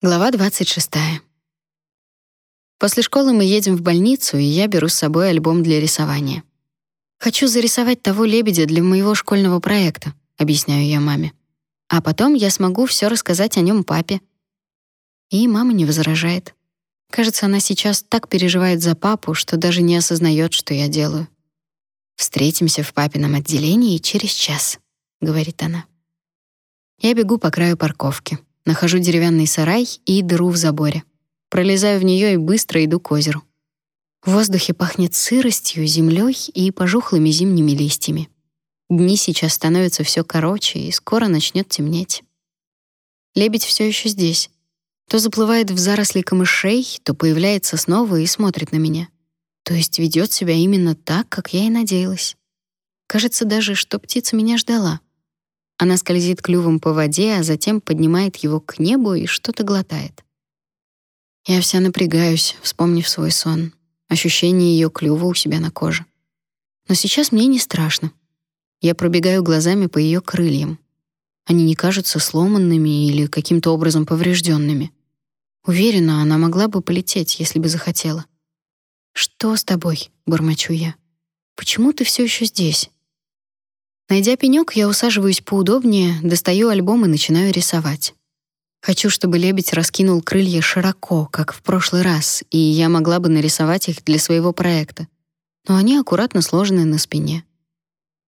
Глава 26. После школы мы едем в больницу, и я беру с собой альбом для рисования. Хочу зарисовать того лебедя для моего школьного проекта, объясняю я маме. А потом я смогу все рассказать о нем папе. И мама не возражает. Кажется, она сейчас так переживает за папу, что даже не осознает, что я делаю. Встретимся в папином отделении через час, говорит она. Я бегу по краю парковки. Нахожу деревянный сарай и дыру в заборе. Пролезаю в нее и быстро иду к озеру. В воздухе пахнет сыростью, землей и пожухлыми зимними листьями. Дни сейчас становятся все короче, и скоро начнет темнеть. Лебедь все еще здесь. То заплывает в заросли камышей, то появляется снова и смотрит на меня. То есть ведет себя именно так, как я и надеялась. Кажется даже, что птица меня ждала. Она скользит клювом по воде, а затем поднимает его к небу и что-то глотает. Я вся напрягаюсь, вспомнив свой сон, ощущение ее клюва у себя на коже. Но сейчас мне не страшно. Я пробегаю глазами по ее крыльям. Они не кажутся сломанными или каким-то образом поврежденными. Уверена, она могла бы полететь, если бы захотела. «Что с тобой?» — бормочу я. «Почему ты все еще здесь?» Найдя пенёк, я усаживаюсь поудобнее, достаю альбом и начинаю рисовать. Хочу, чтобы лебедь раскинул крылья широко, как в прошлый раз, и я могла бы нарисовать их для своего проекта. Но они аккуратно сложены на спине.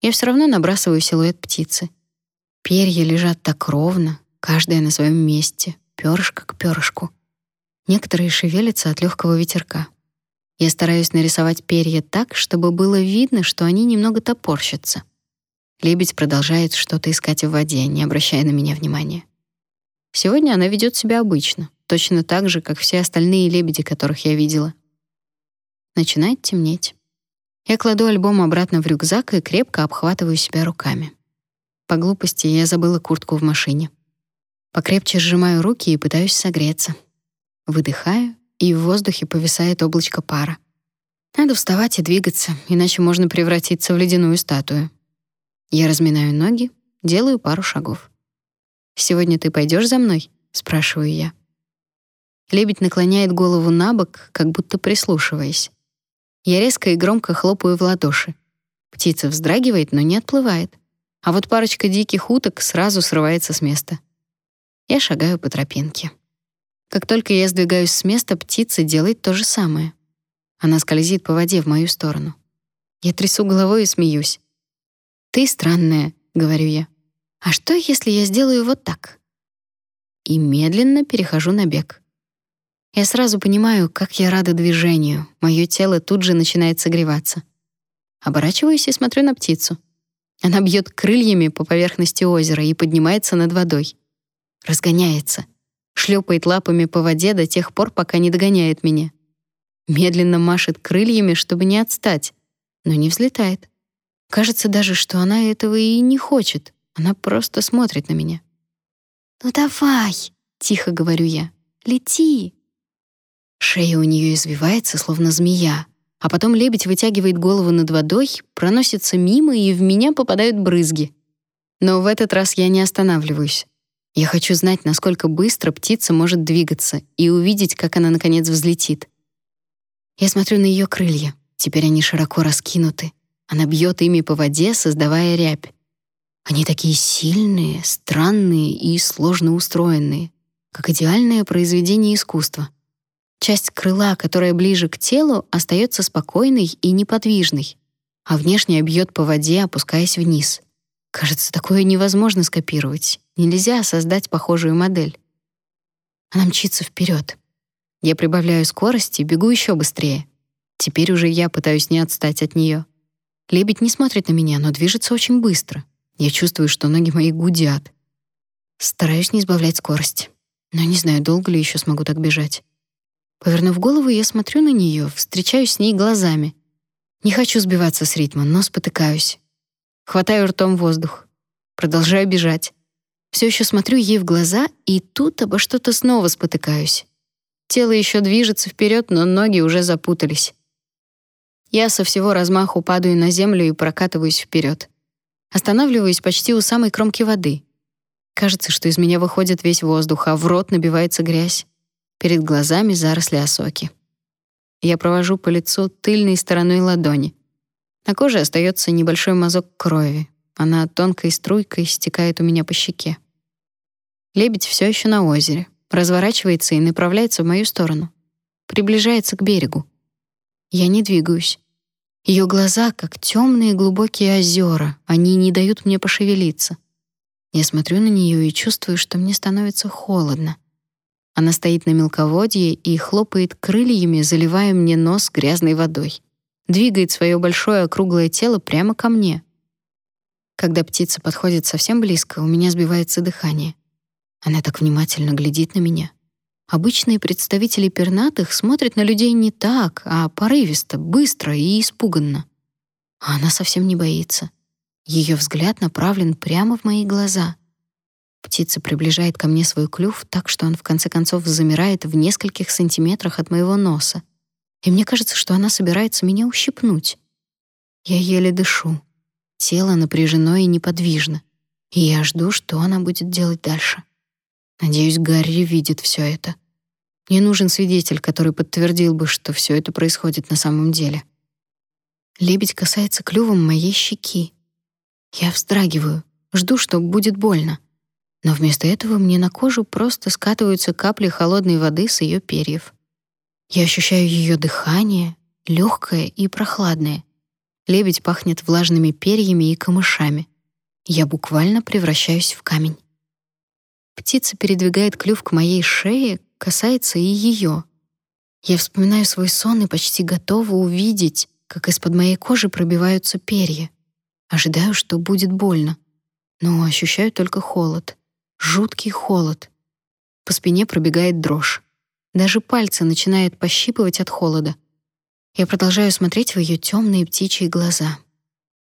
Я все равно набрасываю силуэт птицы. Перья лежат так ровно, каждая на своем месте, перышко к перышку. Некоторые шевелятся от легкого ветерка. Я стараюсь нарисовать перья так, чтобы было видно, что они немного топорщатся. Лебедь продолжает что-то искать в воде, не обращая на меня внимания. Сегодня она ведет себя обычно, точно так же, как все остальные лебеди, которых я видела. Начинает темнеть. Я кладу альбом обратно в рюкзак и крепко обхватываю себя руками. По глупости я забыла куртку в машине. Покрепче сжимаю руки и пытаюсь согреться. Выдыхаю, и в воздухе повисает облачко пара. Надо вставать и двигаться, иначе можно превратиться в ледяную статую. Я разминаю ноги, делаю пару шагов. «Сегодня ты пойдешь за мной?» — спрашиваю я. Лебедь наклоняет голову на бок, как будто прислушиваясь. Я резко и громко хлопаю в ладоши. Птица вздрагивает, но не отплывает. А вот парочка диких уток сразу срывается с места. Я шагаю по тропинке. Как только я сдвигаюсь с места, птица делает то же самое. Она скользит по воде в мою сторону. Я трясу головой и смеюсь. «Ты странная», — говорю я. «А что, если я сделаю вот так?» И медленно перехожу на бег. Я сразу понимаю, как я рада движению. Моё тело тут же начинает согреваться. Оборачиваюсь и смотрю на птицу. Она бьет крыльями по поверхности озера и поднимается над водой. Разгоняется. Шлепает лапами по воде до тех пор, пока не догоняет меня. Медленно машет крыльями, чтобы не отстать, но не взлетает. Кажется даже, что она этого и не хочет. Она просто смотрит на меня. «Ну давай!» — тихо говорю я. «Лети!» Шея у нее извивается, словно змея, а потом лебедь вытягивает голову над водой, проносится мимо, и в меня попадают брызги. Но в этот раз я не останавливаюсь. Я хочу знать, насколько быстро птица может двигаться, и увидеть, как она, наконец, взлетит. Я смотрю на ее крылья. Теперь они широко раскинуты. Она бьет ими по воде, создавая рябь. Они такие сильные, странные и сложно устроенные, как идеальное произведение искусства. Часть крыла, которая ближе к телу, остается спокойной и неподвижной, а внешняя бьет по воде, опускаясь вниз. Кажется, такое невозможно скопировать. Нельзя создать похожую модель. Она мчится вперед. Я прибавляю скорость и бегу еще быстрее. Теперь уже я пытаюсь не отстать от нее. Лебедь не смотрит на меня, но движется очень быстро. Я чувствую, что ноги мои гудят. Стараюсь не сбавлять скорость, но не знаю, долго ли еще смогу так бежать. Повернув голову, я смотрю на нее, встречаюсь с ней глазами. Не хочу сбиваться с ритма, но спотыкаюсь. Хватаю ртом воздух. Продолжаю бежать. Все еще смотрю ей в глаза, и тут обо что-то снова спотыкаюсь. Тело еще движется вперед, но ноги уже запутались. Я со всего размаху падаю на землю и прокатываюсь вперед. Останавливаюсь почти у самой кромки воды. Кажется, что из меня выходит весь воздух, а в рот набивается грязь. Перед глазами заросли осоки. Я провожу по лицу тыльной стороной ладони. На коже остается небольшой мазок крови. Она тонкой струйкой стекает у меня по щеке. Лебедь все еще на озере, разворачивается и направляется в мою сторону. Приближается к берегу. Я не двигаюсь. Ее глаза как темные глубокие озера, они не дают мне пошевелиться. Я смотрю на нее и чувствую, что мне становится холодно. Она стоит на мелководье и хлопает крыльями, заливая мне нос грязной водой. Двигает свое большое округлое тело прямо ко мне. Когда птица подходит совсем близко, у меня сбивается дыхание. Она так внимательно глядит на меня. Обычные представители пернатых смотрят на людей не так, а порывисто, быстро и испуганно. А она совсем не боится. Ее взгляд направлен прямо в мои глаза. Птица приближает ко мне свой клюв так, что он в конце концов замирает в нескольких сантиметрах от моего носа. И мне кажется, что она собирается меня ущипнуть. Я еле дышу. Тело напряжено и неподвижно. И я жду, что она будет делать дальше. Надеюсь, Гарри видит все это. Мне нужен свидетель, который подтвердил бы, что все это происходит на самом деле. Лебедь касается клювом моей щеки. Я вздрагиваю, жду, что будет больно. Но вместо этого мне на кожу просто скатываются капли холодной воды с ее перьев. Я ощущаю ее дыхание, легкое и прохладное. Лебедь пахнет влажными перьями и камышами. Я буквально превращаюсь в камень. Птица передвигает клюв к моей шее, касается и ее. Я вспоминаю свой сон и почти готова увидеть, как из-под моей кожи пробиваются перья. Ожидаю, что будет больно, но ощущаю только холод. Жуткий холод. По спине пробегает дрожь. Даже пальцы начинают пощипывать от холода. Я продолжаю смотреть в ее темные птичьи глаза.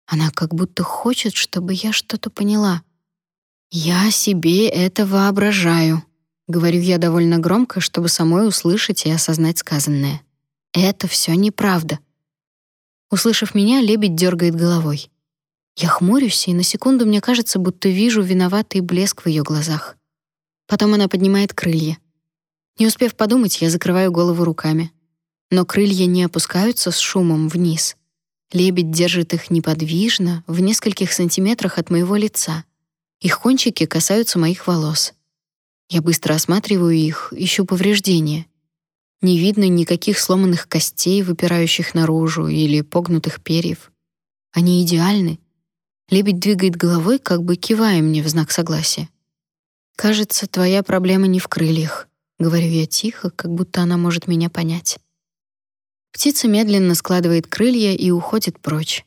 Она как будто хочет, чтобы я что-то поняла. «Я себе это воображаю», — говорю я довольно громко, чтобы самой услышать и осознать сказанное. «Это все неправда». Услышав меня, лебедь дергает головой. Я хмурюсь, и на секунду мне кажется, будто вижу виноватый блеск в ее глазах. Потом она поднимает крылья. Не успев подумать, я закрываю голову руками. Но крылья не опускаются с шумом вниз. Лебедь держит их неподвижно, в нескольких сантиметрах от моего лица. Их кончики касаются моих волос. Я быстро осматриваю их, ищу повреждения. Не видно никаких сломанных костей, выпирающих наружу, или погнутых перьев. Они идеальны, Лебедь двигает головой, как бы кивая мне в знак согласия. «Кажется, твоя проблема не в крыльях», — говорю я тихо, как будто она может меня понять. Птица медленно складывает крылья и уходит прочь.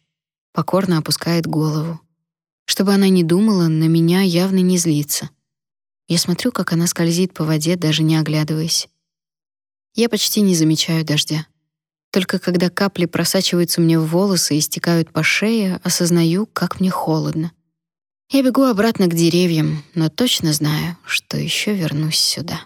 Покорно опускает голову. Чтобы она не думала, на меня явно не злится. Я смотрю, как она скользит по воде, даже не оглядываясь. Я почти не замечаю дождя. Только когда капли просачиваются мне в волосы и стекают по шее, осознаю, как мне холодно. Я бегу обратно к деревьям, но точно знаю, что еще вернусь сюда.